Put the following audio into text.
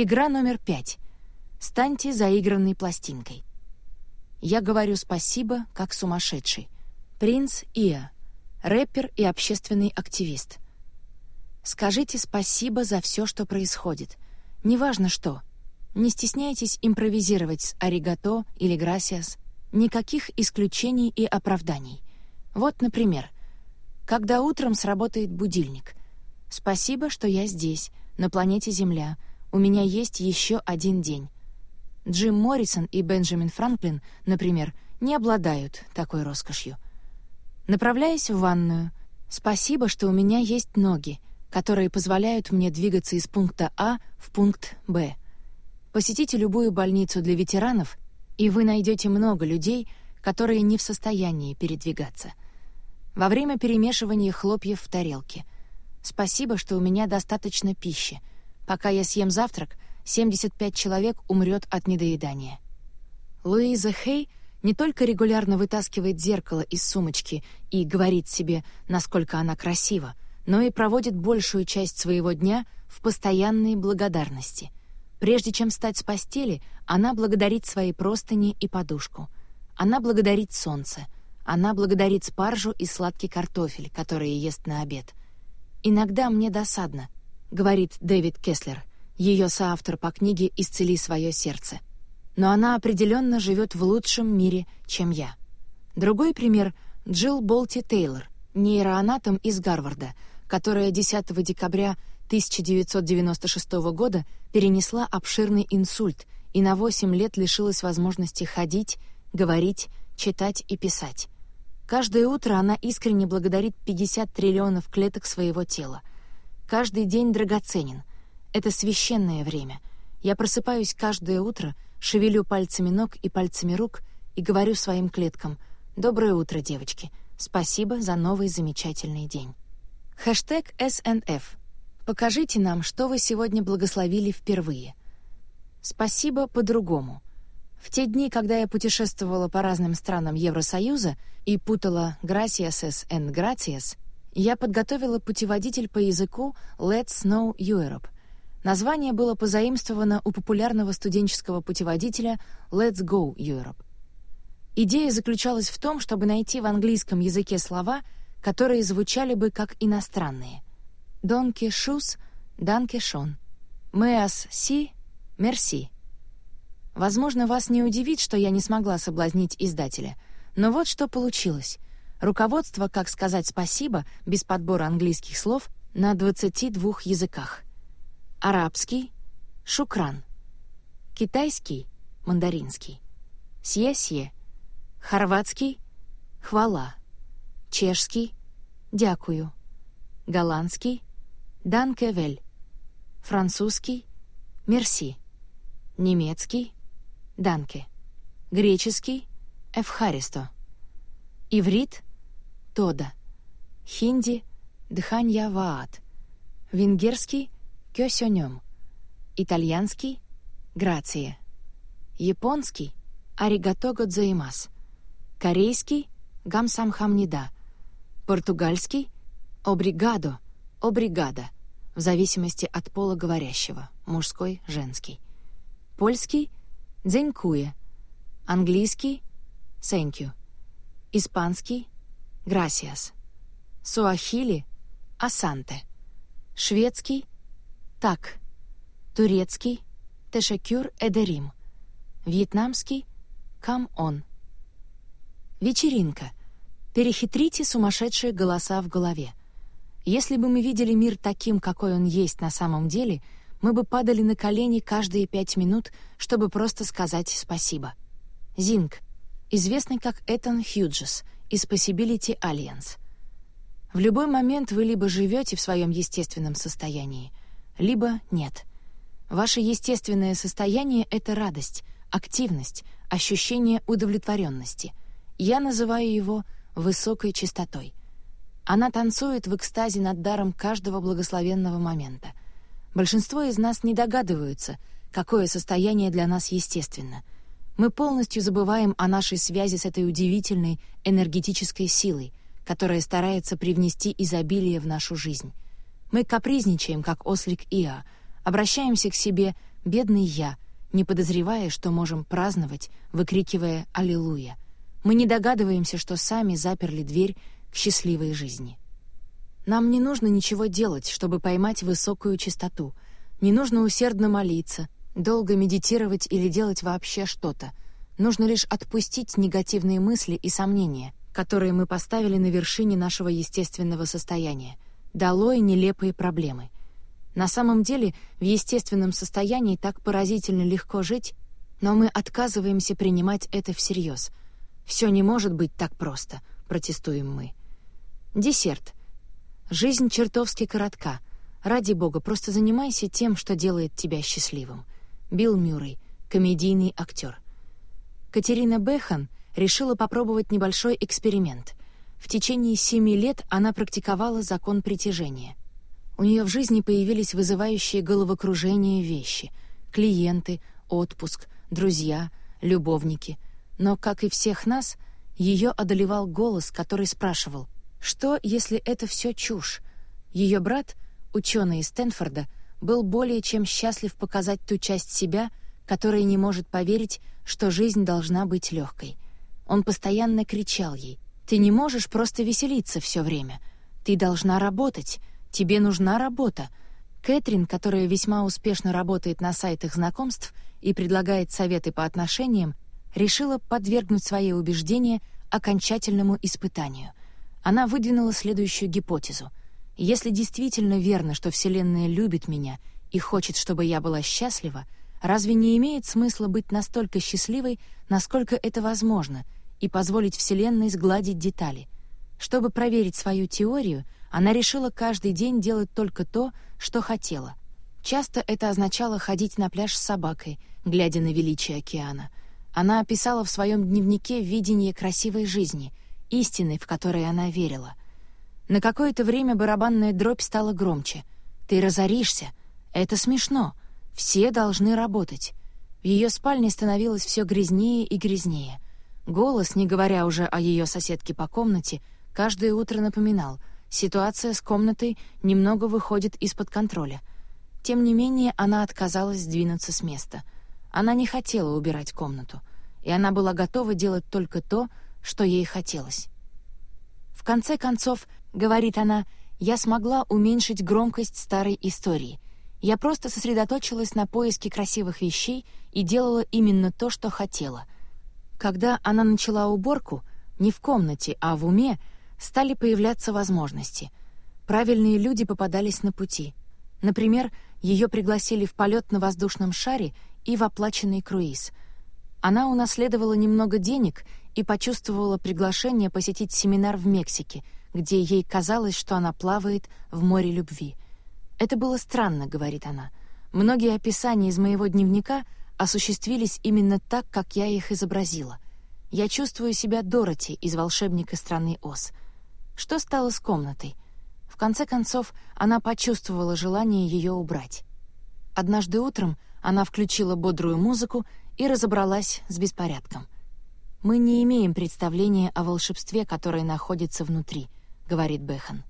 Игра номер пять. Станьте заигранной пластинкой. Я говорю спасибо, как сумасшедший. Принц Иа, рэпер и общественный активист. Скажите спасибо за все, что происходит. Неважно что. Не стесняйтесь импровизировать с аригато или грасиас. Никаких исключений и оправданий. Вот, например, когда утром сработает будильник. «Спасибо, что я здесь, на планете Земля. У меня есть еще один день». Джим Моррисон и Бенджамин Франклин, например, не обладают такой роскошью. Направляясь в ванную, «Спасибо, что у меня есть ноги, которые позволяют мне двигаться из пункта А в пункт Б». Посетите любую больницу для ветеранов, и вы найдете много людей, которые не в состоянии передвигаться — во время перемешивания хлопьев в тарелке. Спасибо, что у меня достаточно пищи. Пока я съем завтрак, 75 человек умрет от недоедания. Луиза Хей не только регулярно вытаскивает зеркало из сумочки и говорит себе, насколько она красива, но и проводит большую часть своего дня в постоянной благодарности. Прежде чем встать с постели, она благодарит свои простыни и подушку. Она благодарит солнце — она благодарит спаржу и сладкий картофель, который ест на обед. «Иногда мне досадно», — говорит Дэвид Кеслер, ее соавтор по книге «Исцели свое сердце». Но она определенно живет в лучшем мире, чем я. Другой пример — Джилл Болти Тейлор, нейроанатом из Гарварда, которая 10 декабря 1996 года перенесла обширный инсульт и на 8 лет лишилась возможности ходить, говорить, читать и писать. Каждое утро она искренне благодарит 50 триллионов клеток своего тела. Каждый день драгоценен. Это священное время. Я просыпаюсь каждое утро, шевелю пальцами ног и пальцами рук и говорю своим клеткам «Доброе утро, девочки. Спасибо за новый замечательный день». Хэштег СНФ. Покажите нам, что вы сегодня благословили впервые. Спасибо по-другому — в те дни, когда я путешествовала по разным странам Евросоюза и путала «gracias» and «gracias», я подготовила путеводитель по языку «Let's Know Europe». Название было позаимствовано у популярного студенческого путеводителя «Let's Go Europe». Идея заключалась в том, чтобы найти в английском языке слова, которые звучали бы как иностранные. «Донки шус», «Данке шон», «Мэас си», «Мерси». Возможно, вас не удивит, что я не смогла соблазнить издателя. Но вот что получилось. Руководство «Как сказать спасибо» без подбора английских слов на 22 языках. Арабский — шукран. Китайский — мандаринский. Сье-сье. Хорватский — хвала. Чешский — дякую. Голландский — данкевель. Французский — мерси. Немецкий — «данке», греческий — «эвхаристо», иврит — «тода», хинди — «дханья ваат», венгерский — «кёсёнём», итальянский — «грация», японский — «аригато годзаимас», корейский — «гамсамхамнида», португальский — «обригадо», «обригада», в зависимости от пола говорящего, мужской, женский, польский — «дзенькуе», английский «thank you», испанский «gracias», суахили «асанте», шведский «так», турецкий «тешекюр эдерим», вьетнамский «кам он». Вечеринка. Перехитрите сумасшедшие голоса в голове. Если бы мы видели мир таким, какой он есть на самом деле — мы бы падали на колени каждые пять минут, чтобы просто сказать спасибо. Зинг, известный как Этан Хьюджес из Possibility Alliance. В любой момент вы либо живете в своем естественном состоянии, либо нет. Ваше естественное состояние — это радость, активность, ощущение удовлетворенности. Я называю его высокой частотой. Она танцует в экстазе над даром каждого благословенного момента — Большинство из нас не догадываются, какое состояние для нас естественно. Мы полностью забываем о нашей связи с этой удивительной энергетической силой, которая старается привнести изобилие в нашу жизнь. Мы капризничаем, как ослик Иа, обращаемся к себе бедный я, не подозревая, что можем праздновать, выкрикивая «Аллилуйя». Мы не догадываемся, что сами заперли дверь к счастливой жизни. Нам не нужно ничего делать, чтобы поймать высокую частоту. Не нужно усердно молиться, долго медитировать или делать вообще что-то. Нужно лишь отпустить негативные мысли и сомнения, которые мы поставили на вершине нашего естественного состояния. Долой нелепые проблемы. На самом деле, в естественном состоянии так поразительно легко жить, но мы отказываемся принимать это всерьез. Все не может быть так просто, протестуем мы. Десерт. Жизнь чертовски коротка. Ради бога, просто занимайся тем, что делает тебя счастливым. Билл Мюррей, комедийный актер. Катерина Бехан решила попробовать небольшой эксперимент. В течение семи лет она практиковала закон притяжения. У нее в жизни появились вызывающие головокружение вещи — клиенты, отпуск, друзья, любовники. Но, как и всех нас, ее одолевал голос, который спрашивал — что, если это все чушь? Ее брат, ученый из Стэнфорда, был более чем счастлив показать ту часть себя, которая не может поверить, что жизнь должна быть легкой. Он постоянно кричал ей «Ты не можешь просто веселиться все время. Ты должна работать. Тебе нужна работа». Кэтрин, которая весьма успешно работает на сайтах знакомств и предлагает советы по отношениям, решила подвергнуть свои убеждения окончательному испытанию. Она выдвинула следующую гипотезу. Если действительно верно, что Вселенная любит меня и хочет, чтобы я была счастлива, разве не имеет смысла быть настолько счастливой, насколько это возможно, и позволить Вселенной сгладить детали? Чтобы проверить свою теорию, она решила каждый день делать только то, что хотела. Часто это означало ходить на пляж с собакой, глядя на величие океана. Она описала в своем дневнике видение красивой жизни — истиной, в которой она верила. На какое-то время барабанная дробь стала громче. «Ты разоришься. Это смешно. Все должны работать». В ее спальне становилось все грязнее и грязнее. Голос, не говоря уже о ее соседке по комнате, каждое утро напоминал, ситуация с комнатой немного выходит из-под контроля. Тем не менее, она отказалась сдвинуться с места. Она не хотела убирать комнату, и она была готова делать только то, что ей хотелось. В конце концов, говорит она, я смогла уменьшить громкость старой истории. Я просто сосредоточилась на поиске красивых вещей и делала именно то, что хотела. Когда она начала уборку, не в комнате, а в уме, стали появляться возможности. Правильные люди попадались на пути. Например, ее пригласили в полет на воздушном шаре и в оплаченный круиз. Она унаследовала немного денег и почувствовала приглашение посетить семинар в Мексике, где ей казалось, что она плавает в море любви. «Это было странно», — говорит она. «Многие описания из моего дневника осуществились именно так, как я их изобразила. Я чувствую себя Дороти из «Волшебника страны Оз». Что стало с комнатой? В конце концов, она почувствовала желание ее убрать. Однажды утром она включила бодрую музыку и разобралась с беспорядком — «Мы не имеем представления о волшебстве, которое находится внутри», — говорит Бехан.